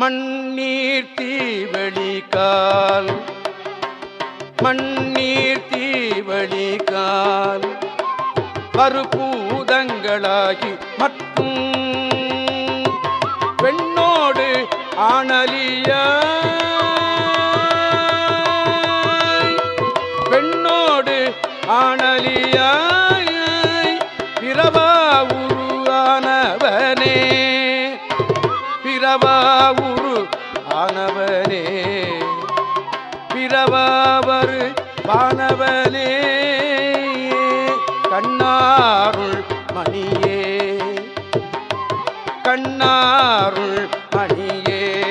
மண்ணீர் தீவழிகால் மண்ணீர் தீவழிகால் பருபூதங்களாகி மட்டும் பெண்ணோடு ஆணலிய. பெண்ணோடு ஆணலியா. பிறவா ஆனவனே. பிறவாவரு வானவனே கண்ணாருள் மணியே. கண்ணாருள் மணியே.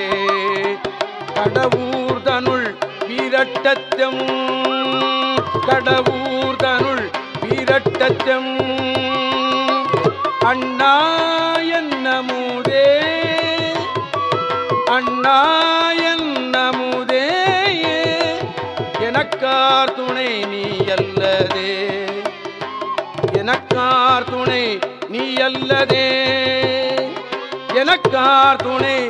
கடவுர்தனுள் வீரட்டத்தம். கடவுர்தனுள் வீரட்டத்தம். அண்ணா அண்ணா நமுதே எனக்கார் துணை நீ அல்லதே. எனக்கார் துணை நீ அல்லதே. எனக்கார் துணை